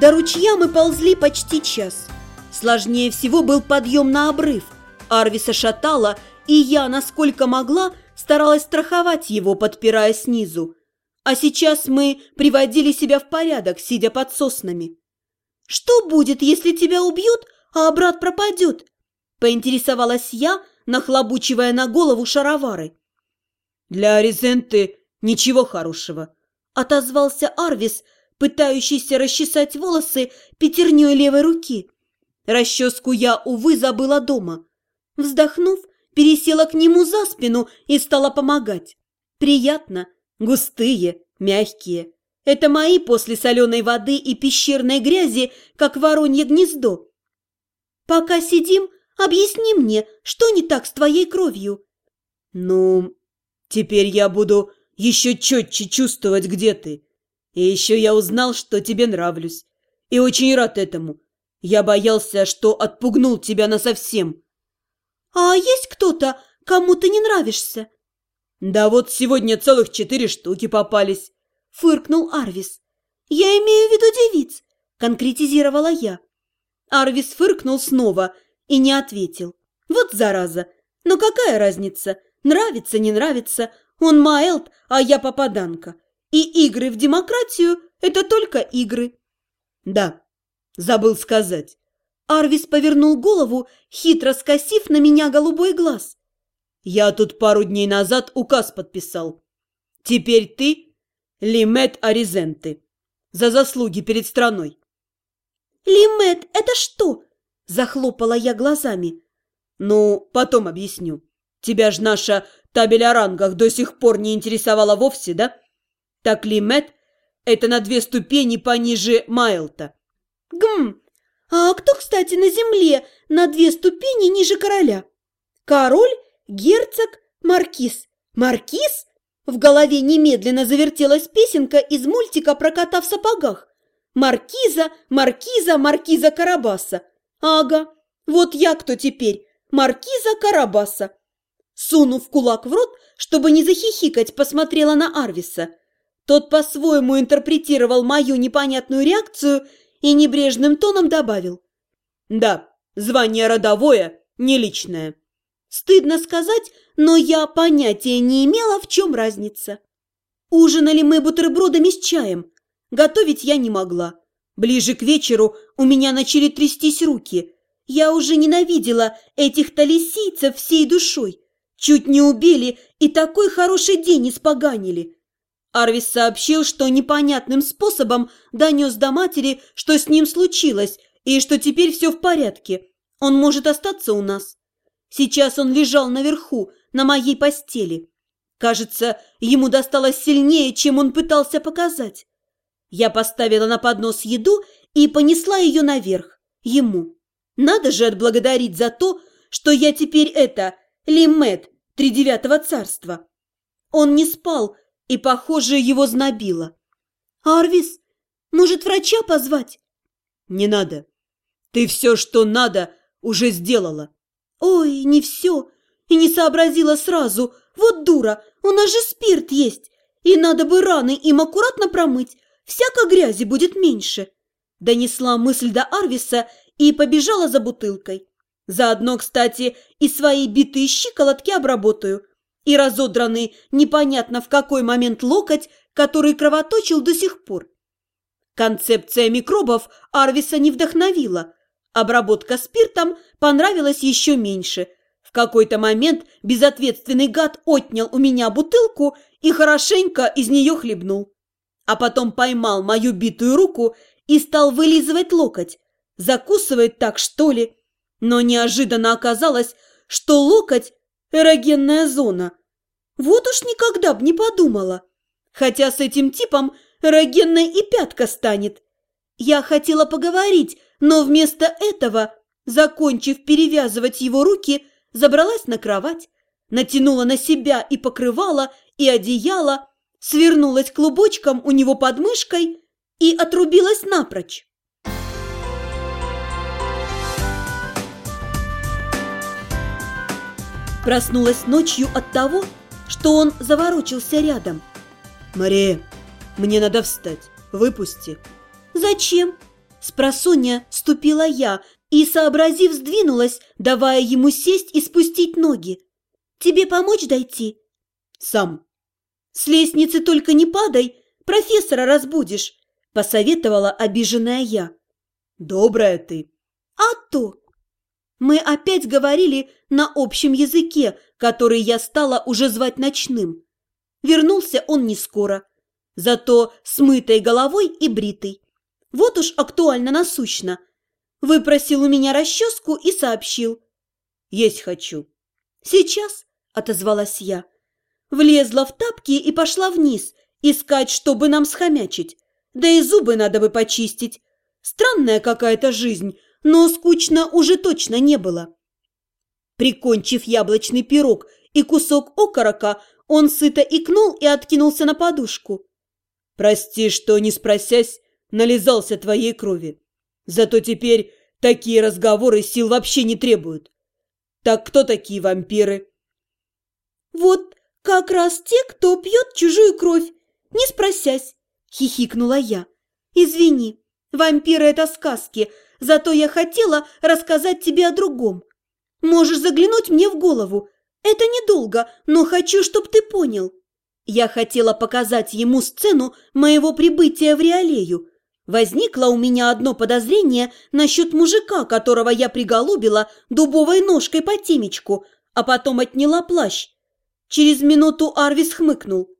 До ручья мы ползли почти час. Сложнее всего был подъем на обрыв. Арвиса шатала, и я, насколько могла, старалась страховать его, подпирая снизу. А сейчас мы приводили себя в порядок, сидя под соснами. «Что будет, если тебя убьют, а брат пропадет?» Поинтересовалась я, нахлобучивая на голову шаровары. «Для Аризенты ничего хорошего», — отозвался Арвис, пытающийся расчесать волосы пятерней левой руки. Расческу я, увы, забыла дома. Вздохнув, пересела к нему за спину и стала помогать. Приятно, густые, мягкие. Это мои после соленой воды и пещерной грязи, как воронье гнездо. Пока сидим, объясни мне, что не так с твоей кровью? Ну, теперь я буду еще четче чувствовать, где ты. И еще я узнал, что тебе нравлюсь. И очень рад этому. Я боялся, что отпугнул тебя насовсем. А есть кто-то, кому ты не нравишься? Да вот сегодня целых четыре штуки попались фыркнул Арвис. «Я имею в виду девиц», – конкретизировала я. Арвис фыркнул снова и не ответил. «Вот зараза! Но какая разница? Нравится, не нравится. Он Маэлт, а я попаданка. И игры в демократию – это только игры». «Да, забыл сказать». Арвис повернул голову, хитро скосив на меня голубой глаз. «Я тут пару дней назад указ подписал. Теперь ты Лимет Аризенты. За заслуги перед страной. Лимет, это что? Захлопала я глазами. Ну, потом объясню. Тебя ж наша табель о рангах до сих пор не интересовала вовсе, да? Так Лимет – это на две ступени пониже Майлта. Гм, а кто, кстати, на земле на две ступени ниже короля? Король, герцог, маркиз. Маркиз? В голове немедленно завертелась песенка из мультика про кота в сапогах. Маркиза, маркиза, маркиза Карабаса. Ага, вот я кто теперь, маркиза Карабаса. Сунув кулак в рот, чтобы не захихикать, посмотрела на Арвиса. Тот по-своему интерпретировал мою непонятную реакцию и небрежным тоном добавил. «Да, звание родовое, не личное». Стыдно сказать, но я понятия не имела, в чем разница. Ужинали мы бутербродами с чаем. Готовить я не могла. Ближе к вечеру у меня начали трястись руки. Я уже ненавидела этих талисийцев всей душой. Чуть не убили и такой хороший день испоганили. Арвис сообщил, что непонятным способом донес до матери, что с ним случилось, и что теперь все в порядке. Он может остаться у нас. Сейчас он лежал наверху, на моей постели. Кажется, ему досталось сильнее, чем он пытался показать. Я поставила на поднос еду и понесла ее наверх, ему. Надо же отблагодарить за то, что я теперь это, Лимет, тридевятого царства. Он не спал, и, похоже, его знобило. «Арвис, может, врача позвать?» «Не надо. Ты все, что надо, уже сделала». «Ой, не все и не сообразила сразу. Вот дура, у нас же спирт есть, и надо бы раны им аккуратно промыть, всяко грязи будет меньше. Донесла мысль до Арвиса и побежала за бутылкой. Заодно, кстати, и свои битые щиколотки обработаю. И разодранный непонятно в какой момент локоть, который кровоточил до сих пор. Концепция микробов Арвиса не вдохновила. Обработка спиртом понравилась еще меньше – в какой-то момент безответственный гад отнял у меня бутылку и хорошенько из нее хлебнул. А потом поймал мою битую руку и стал вылизывать локоть. Закусывает так, что ли? Но неожиданно оказалось, что локоть – эрогенная зона. Вот уж никогда б не подумала. Хотя с этим типом эрогенной и пятка станет. Я хотела поговорить, но вместо этого, закончив перевязывать его руки, забралась на кровать, натянула на себя и покрывала, и одеяло, свернулась клубочком у него под мышкой и отрубилась напрочь. Проснулась ночью от того, что он заворочился рядом. «Мария, мне надо встать. Выпусти». «Зачем?» Спросонья ступила я и, сообразив, сдвинулась, давая ему сесть и спустить ноги. «Тебе помочь дойти?» «Сам». «С лестницы только не падай, профессора разбудишь», – посоветовала обиженная я. «Добрая ты». «А то!» Мы опять говорили на общем языке, который я стала уже звать ночным. Вернулся он не скоро, зато с мытой головой и бритой. Вот уж актуально насущно. Выпросил у меня расческу и сообщил. «Есть хочу». «Сейчас», — отозвалась я. Влезла в тапки и пошла вниз, искать, чтобы нам схомячить. Да и зубы надо бы почистить. Странная какая-то жизнь, но скучно уже точно не было. Прикончив яблочный пирог и кусок окорока, он сыто икнул и откинулся на подушку. «Прости, что, не спросясь, нализался твоей крови. Зато теперь такие разговоры сил вообще не требуют. Так кто такие вампиры?» «Вот как раз те, кто пьет чужую кровь, не спросясь», — хихикнула я. «Извини, вампиры — это сказки, зато я хотела рассказать тебе о другом. Можешь заглянуть мне в голову. Это недолго, но хочу, чтобы ты понял. Я хотела показать ему сцену моего прибытия в Реалею. Возникло у меня одно подозрение насчет мужика, которого я приголубила дубовой ножкой по темечку, а потом отняла плащ. Через минуту Арвис хмыкнул.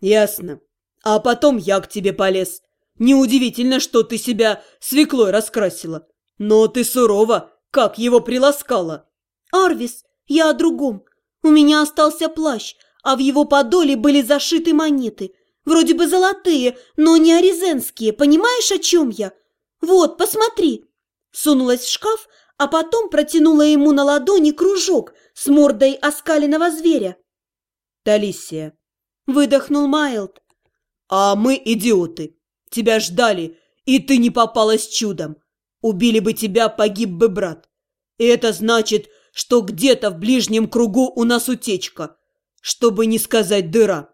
«Ясно. А потом я к тебе полез. Неудивительно, что ты себя свеклой раскрасила. Но ты сурова, как его приласкала». «Арвис, я о другом. У меня остался плащ, а в его подоле были зашиты монеты. Вроде бы золотые, но не аризенские, понимаешь, о чем я? Вот, посмотри!» Сунулась в шкаф, а потом протянула ему на ладони кружок с мордой оскаленного зверя. «Талисия!» – выдохнул Майлд. «А мы идиоты. Тебя ждали, и ты не попалась чудом. Убили бы тебя, погиб бы брат. И это значит, что где-то в ближнем кругу у нас утечка чтобы не сказать дыра.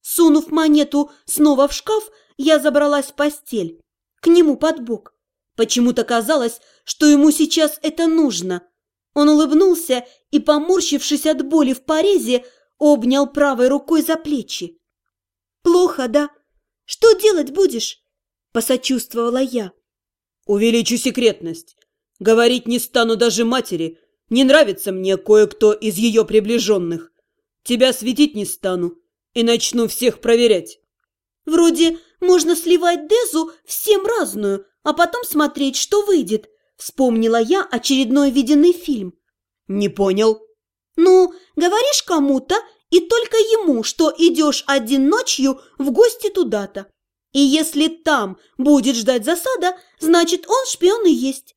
Сунув монету снова в шкаф, я забралась в постель, к нему под бок. Почему-то казалось, что ему сейчас это нужно. Он улыбнулся и, поморщившись от боли в порезе, обнял правой рукой за плечи. «Плохо, да? Что делать будешь?» – посочувствовала я. «Увеличу секретность. Говорить не стану даже матери. Не нравится мне кое-кто из ее приближенных. Тебя светить не стану и начну всех проверять. Вроде можно сливать Дезу всем разную, а потом смотреть, что выйдет. Вспомнила я очередной виденный фильм. Не понял. Ну, говоришь кому-то и только ему, что идешь один ночью в гости туда-то. И если там будет ждать засада, значит, он шпион и есть.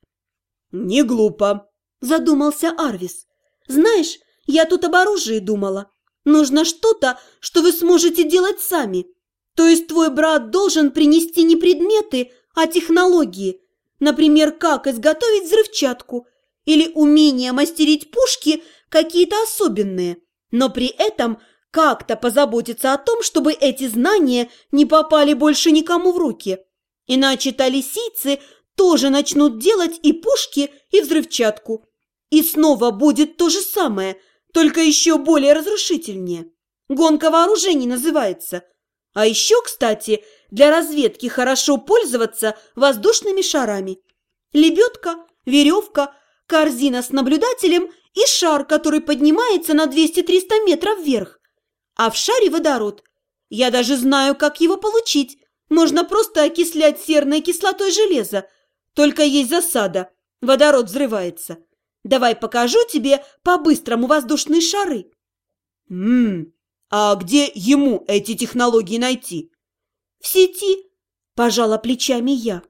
Не глупо, задумался Арвис. Знаешь, я тут об оружии думала. Нужно что-то, что вы сможете делать сами. То есть твой брат должен принести не предметы, а технологии. Например, как изготовить взрывчатку или умение мастерить пушки какие-то особенные. Но при этом как-то позаботиться о том, чтобы эти знания не попали больше никому в руки. Иначе талисийцы тоже начнут делать и пушки, и взрывчатку. И снова будет то же самое – только еще более разрушительнее. Гонка вооружений называется. А еще, кстати, для разведки хорошо пользоваться воздушными шарами. Лебедка, веревка, корзина с наблюдателем и шар, который поднимается на 200-300 метров вверх. А в шаре водород. Я даже знаю, как его получить. Можно просто окислять серной кислотой железа. Только есть засада. Водород взрывается. Давай покажу тебе по-быстрому воздушные шары. Ммм, а где ему эти технологии найти? В сети, пожала плечами я.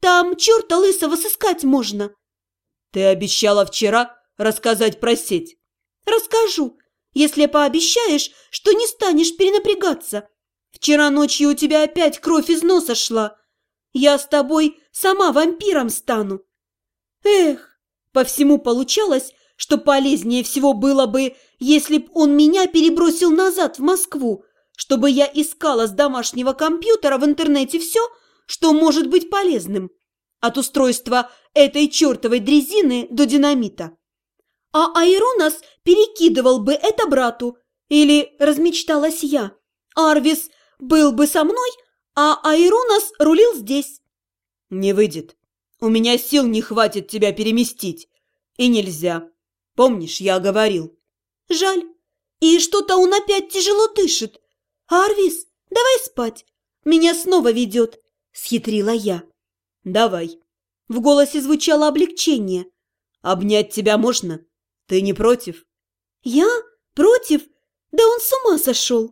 Там черта лысого сыскать можно. Ты обещала вчера рассказать про сеть. Расскажу, если пообещаешь, что не станешь перенапрягаться. Вчера ночью у тебя опять кровь из носа шла. Я с тобой сама вампиром стану. Эх, по всему получалось, что полезнее всего было бы, если б он меня перебросил назад в Москву, чтобы я искала с домашнего компьютера в интернете все, что может быть полезным. от устройства этой чертовой дрезины до динамита. А Айронас перекидывал бы это брату. Или, размечталась я, Арвис был бы со мной, а Айронас рулил здесь. Не выйдет. У меня сил не хватит тебя переместить. И нельзя. Помнишь, я говорил. Жаль. И что-то он опять тяжело дышит. Арвис, давай спать. Меня снова ведет, схитрила я. Давай. В голосе звучало облегчение. Обнять тебя можно? Ты не против? Я? Против? Да он с ума сошел.